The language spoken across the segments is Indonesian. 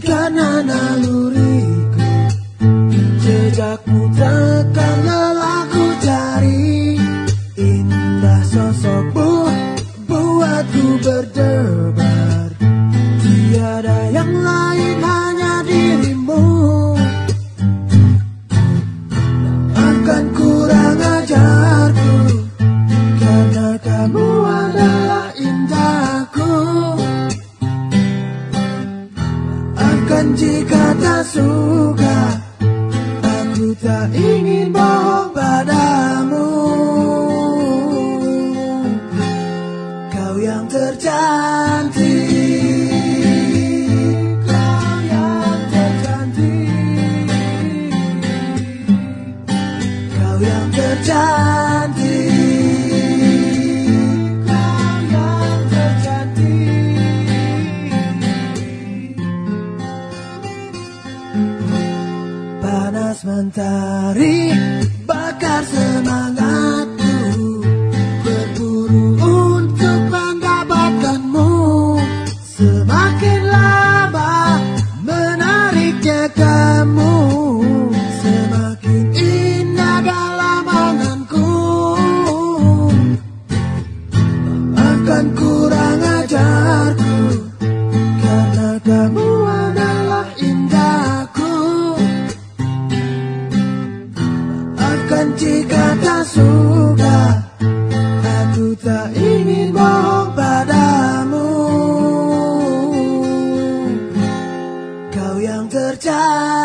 karena naluriku. Jejakmu takkan lelah ku cari Indah sosokmu buatku berdebar. Tiada yang Dan jika tak suka. Aku tak ingin bohong padamu. Kau yang tercantik. Kau yang tercantik. Kau yang tercantik. Mentari bakar semangatku Berburu untuk mendapatkanmu. Semakin lama menariknya kamu Semakin indah dalam anganku Akan ku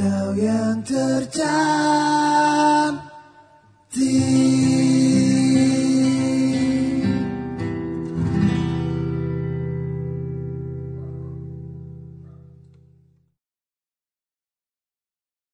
Kau yang tercantik